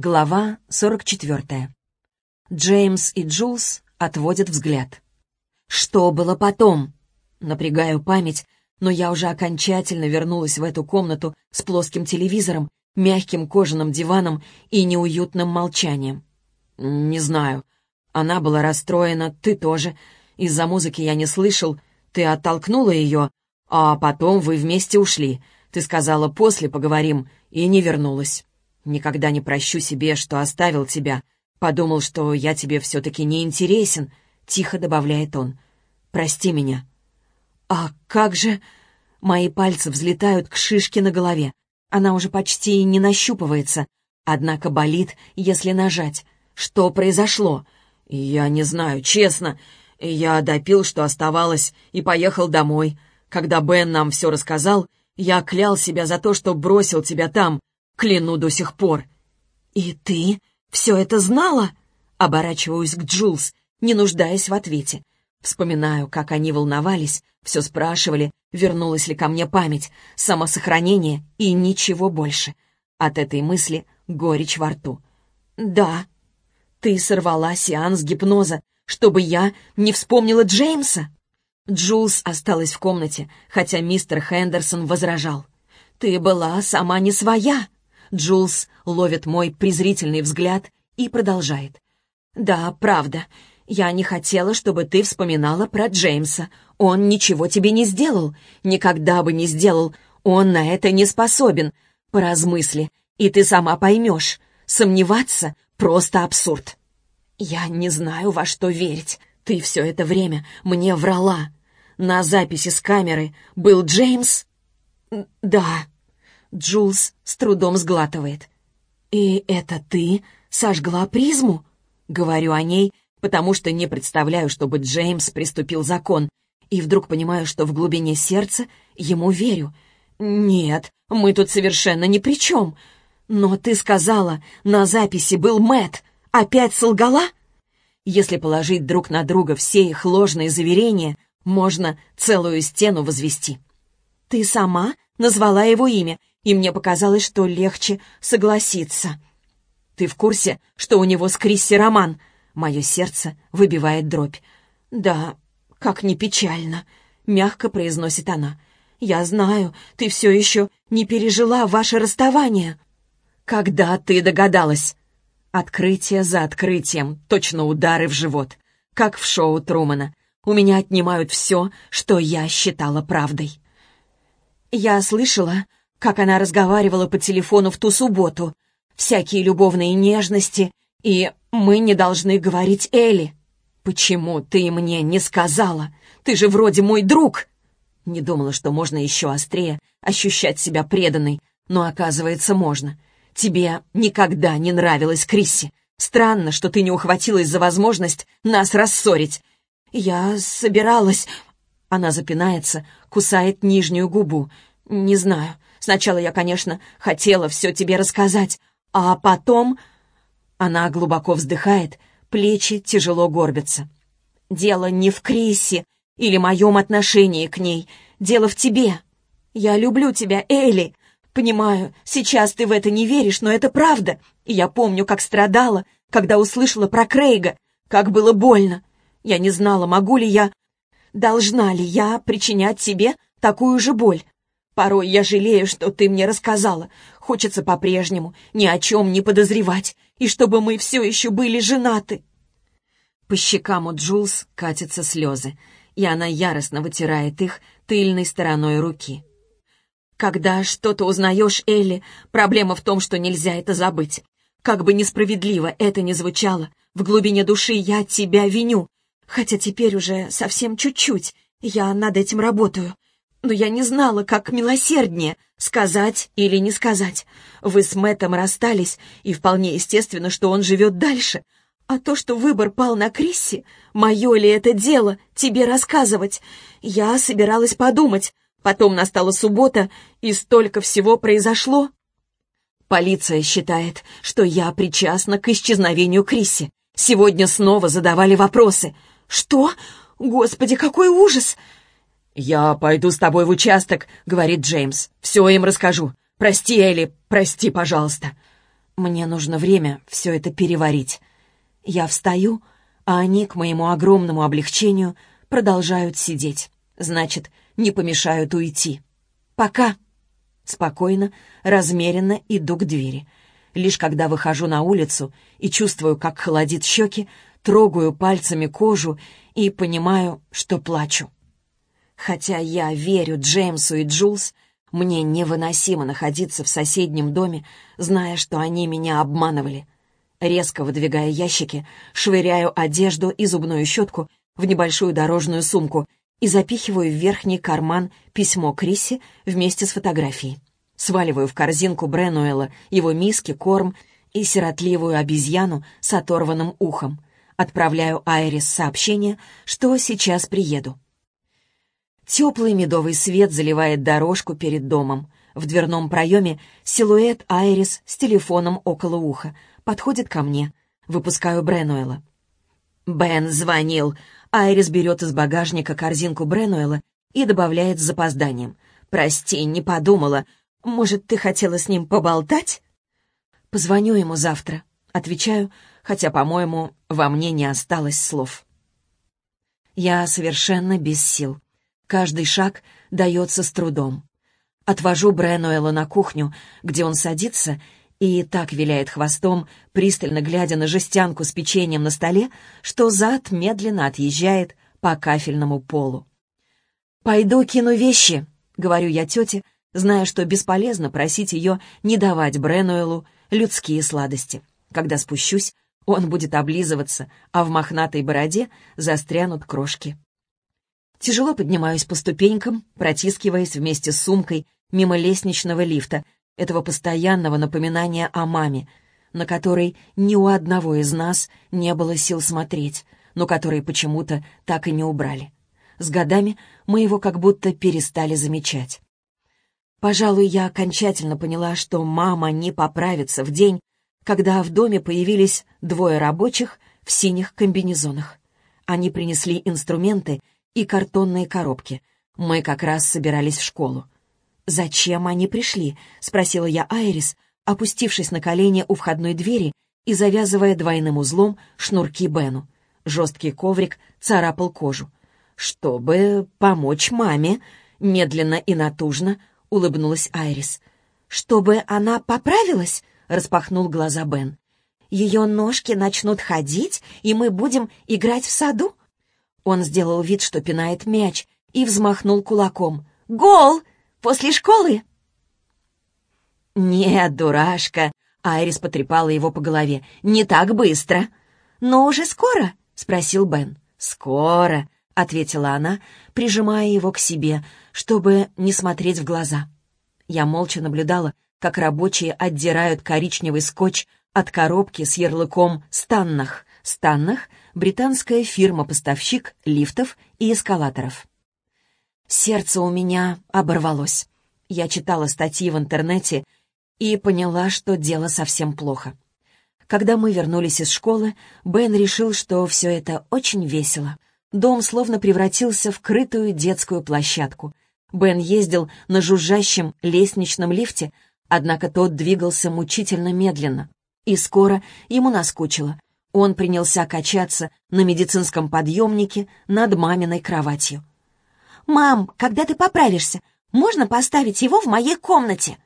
Глава 44. Джеймс и Джулс отводят взгляд. Что было потом? Напрягаю память, но я уже окончательно вернулась в эту комнату с плоским телевизором, мягким кожаным диваном и неуютным молчанием. Не знаю. Она была расстроена, ты тоже. Из-за музыки я не слышал. Ты оттолкнула ее, а потом вы вместе ушли. Ты сказала, после поговорим, и не вернулась. Никогда не прощу себе, что оставил тебя. Подумал, что я тебе все-таки не интересен», — тихо добавляет он. «Прости меня». «А как же...» Мои пальцы взлетают к шишке на голове. Она уже почти не нащупывается, однако болит, если нажать. Что произошло? Я не знаю, честно. Я допил, что оставалось, и поехал домой. Когда Бен нам все рассказал, я клял себя за то, что бросил тебя там, Кляну до сих пор. «И ты все это знала?» Оборачиваюсь к Джулс, не нуждаясь в ответе. Вспоминаю, как они волновались, все спрашивали, вернулась ли ко мне память, самосохранение и ничего больше. От этой мысли горечь во рту. «Да, ты сорвала сеанс гипноза, чтобы я не вспомнила Джеймса?» Джулс осталась в комнате, хотя мистер Хендерсон возражал. «Ты была сама не своя!» Джулс ловит мой презрительный взгляд и продолжает. «Да, правда. Я не хотела, чтобы ты вспоминала про Джеймса. Он ничего тебе не сделал. Никогда бы не сделал. Он на это не способен. Поразмысли, и ты сама поймешь. Сомневаться — просто абсурд. Я не знаю, во что верить. Ты все это время мне врала. На записи с камеры был Джеймс? Да. Джулс с трудом сглатывает. «И это ты сожгла призму?» Говорю о ней, потому что не представляю, чтобы Джеймс приступил закон, и вдруг понимаю, что в глубине сердца ему верю. «Нет, мы тут совершенно ни при чем. Но ты сказала, на записи был Мэт. Опять солгала?» Если положить друг на друга все их ложные заверения, можно целую стену возвести. «Ты сама назвала его имя и мне показалось, что легче согласиться. «Ты в курсе, что у него с Крисси роман?» Мое сердце выбивает дробь. «Да, как не печально», — мягко произносит она. «Я знаю, ты все еще не пережила ваше расставание». «Когда ты догадалась?» Открытие за открытием, точно удары в живот. Как в шоу Трумана. У меня отнимают все, что я считала правдой. Я слышала, как она разговаривала по телефону в ту субботу. Всякие любовные нежности, и мы не должны говорить Элли. Почему ты мне не сказала? Ты же вроде мой друг. Не думала, что можно еще острее ощущать себя преданной, но оказывается можно. Тебе никогда не нравилась Крисси. Странно, что ты не ухватилась за возможность нас рассорить. Я собиралась... Она запинается, кусает нижнюю губу. Не знаю, Сначала я, конечно, хотела все тебе рассказать, а потом...» Она глубоко вздыхает, плечи тяжело горбятся. «Дело не в Крисе или моем отношении к ней. Дело в тебе. Я люблю тебя, Элли. Понимаю, сейчас ты в это не веришь, но это правда. И я помню, как страдала, когда услышала про Крейга, как было больно. Я не знала, могу ли я... Должна ли я причинять тебе такую же боль? Порой я жалею, что ты мне рассказала. Хочется по-прежнему ни о чем не подозревать, и чтобы мы все еще были женаты». По щекам у Джулс катятся слезы, и она яростно вытирает их тыльной стороной руки. «Когда что-то узнаешь, Элли, проблема в том, что нельзя это забыть. Как бы несправедливо это ни звучало, в глубине души я тебя виню, хотя теперь уже совсем чуть-чуть, я над этим работаю но я не знала, как милосерднее, сказать или не сказать. Вы с Мэттом расстались, и вполне естественно, что он живет дальше. А то, что выбор пал на Крисси, мое ли это дело тебе рассказывать? Я собиралась подумать. Потом настала суббота, и столько всего произошло. Полиция считает, что я причастна к исчезновению Крисси. Сегодня снова задавали вопросы. «Что? Господи, какой ужас!» «Я пойду с тобой в участок», — говорит Джеймс. «Все им расскажу. Прости, Элли, прости, пожалуйста». Мне нужно время все это переварить. Я встаю, а они, к моему огромному облегчению, продолжают сидеть. Значит, не помешают уйти. Пока. Спокойно, размеренно иду к двери. Лишь когда выхожу на улицу и чувствую, как холодит щеки, трогаю пальцами кожу и понимаю, что плачу. Хотя я верю Джеймсу и Джулс, мне невыносимо находиться в соседнем доме, зная, что они меня обманывали. Резко выдвигая ящики, швыряю одежду и зубную щетку в небольшую дорожную сумку и запихиваю в верхний карман письмо Криси вместе с фотографией. Сваливаю в корзинку Бренуэла его миски, корм и сиротливую обезьяну с оторванным ухом. Отправляю Айрис сообщение, что сейчас приеду. Теплый медовый свет заливает дорожку перед домом. В дверном проеме силуэт Айрис с телефоном около уха. Подходит ко мне. Выпускаю Бренуэла. «Бен звонил». Айрис берет из багажника корзинку Бренуэла и добавляет с запозданием. «Прости, не подумала. Может, ты хотела с ним поболтать?» «Позвоню ему завтра», — отвечаю, хотя, по-моему, во мне не осталось слов. Я совершенно без сил. Каждый шаг дается с трудом. Отвожу Бренуэла на кухню, где он садится и так виляет хвостом, пристально глядя на жестянку с печеньем на столе, что зад медленно отъезжает по кафельному полу. «Пойду кину вещи», — говорю я тете, зная, что бесполезно просить ее не давать Бренуэлу людские сладости. Когда спущусь, он будет облизываться, а в мохнатой бороде застрянут крошки. Тяжело поднимаюсь по ступенькам, протискиваясь вместе с сумкой мимо лестничного лифта, этого постоянного напоминания о маме, на который ни у одного из нас не было сил смотреть, но который почему-то так и не убрали. С годами мы его как будто перестали замечать. Пожалуй, я окончательно поняла, что мама не поправится в день, когда в доме появились двое рабочих в синих комбинезонах. Они принесли инструменты и картонные коробки. Мы как раз собирались в школу. «Зачем они пришли?» — спросила я Айрис, опустившись на колени у входной двери и завязывая двойным узлом шнурки Бену. Жесткий коврик царапал кожу. «Чтобы помочь маме», — медленно и натужно улыбнулась Айрис. «Чтобы она поправилась?» — распахнул глаза Бен. «Ее ножки начнут ходить, и мы будем играть в саду?» Он сделал вид, что пинает мяч, и взмахнул кулаком. «Гол! После школы?» «Нет, дурашка!» — Айрис потрепала его по голове. «Не так быстро!» «Но уже скоро?» — спросил Бен. «Скоро!» — ответила она, прижимая его к себе, чтобы не смотреть в глаза. Я молча наблюдала, как рабочие отдирают коричневый скотч от коробки с ярлыком «Станнах». «Станнах» британская фирма-поставщик лифтов и эскалаторов. Сердце у меня оборвалось. Я читала статьи в интернете и поняла, что дело совсем плохо. Когда мы вернулись из школы, Бен решил, что все это очень весело. Дом словно превратился в крытую детскую площадку. Бен ездил на жужжащем лестничном лифте, однако тот двигался мучительно медленно. И скоро ему наскучило. Он принялся качаться на медицинском подъемнике над маминой кроватью. «Мам, когда ты поправишься, можно поставить его в моей комнате?»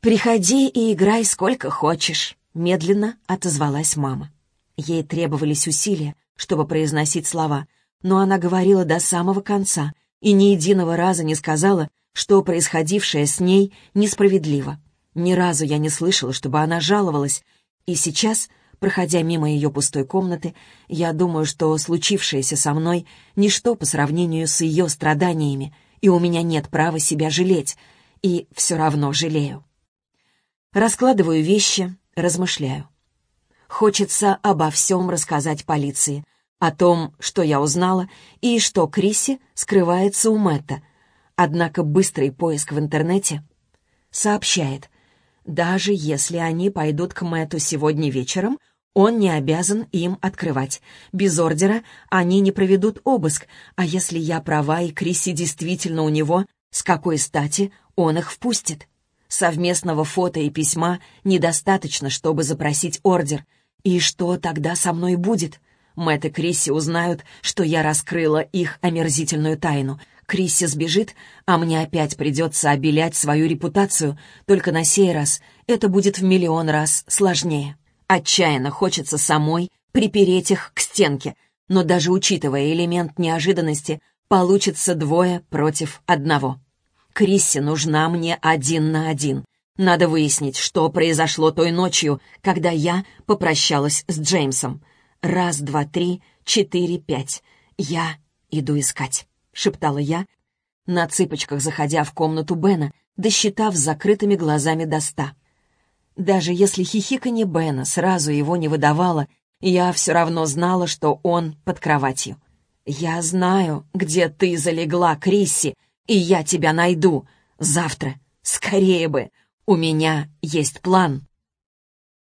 «Приходи и играй сколько хочешь», — медленно отозвалась мама. Ей требовались усилия, чтобы произносить слова, но она говорила до самого конца и ни единого раза не сказала, что происходившее с ней несправедливо. Ни разу я не слышала, чтобы она жаловалась, и сейчас Проходя мимо ее пустой комнаты, я думаю, что случившееся со мной — ничто по сравнению с ее страданиями, и у меня нет права себя жалеть, и все равно жалею. Раскладываю вещи, размышляю. Хочется обо всем рассказать полиции, о том, что я узнала, и что Криси скрывается у Мэтта. Однако быстрый поиск в интернете сообщает — даже если они пойдут к Мэту сегодня вечером, он не обязан им открывать. Без ордера они не проведут обыск, а если я права и Криси действительно у него, с какой стати он их впустит? Совместного фото и письма недостаточно, чтобы запросить ордер. И что тогда со мной будет? Мэтт и Крисси узнают, что я раскрыла их омерзительную тайну. Крисси сбежит, а мне опять придется обелять свою репутацию, только на сей раз это будет в миллион раз сложнее. Отчаянно хочется самой припереть их к стенке, но даже учитывая элемент неожиданности, получится двое против одного. Крисси нужна мне один на один. Надо выяснить, что произошло той ночью, когда я попрощалась с Джеймсом. Раз, два, три, четыре, пять. Я иду искать», — шептала я, на цыпочках заходя в комнату Бена, досчитав с закрытыми глазами до ста. Даже если хихиканье Бена сразу его не выдавало, я все равно знала, что он под кроватью. «Я знаю, где ты залегла, Крисси, и я тебя найду. Завтра. Скорее бы. У меня есть план».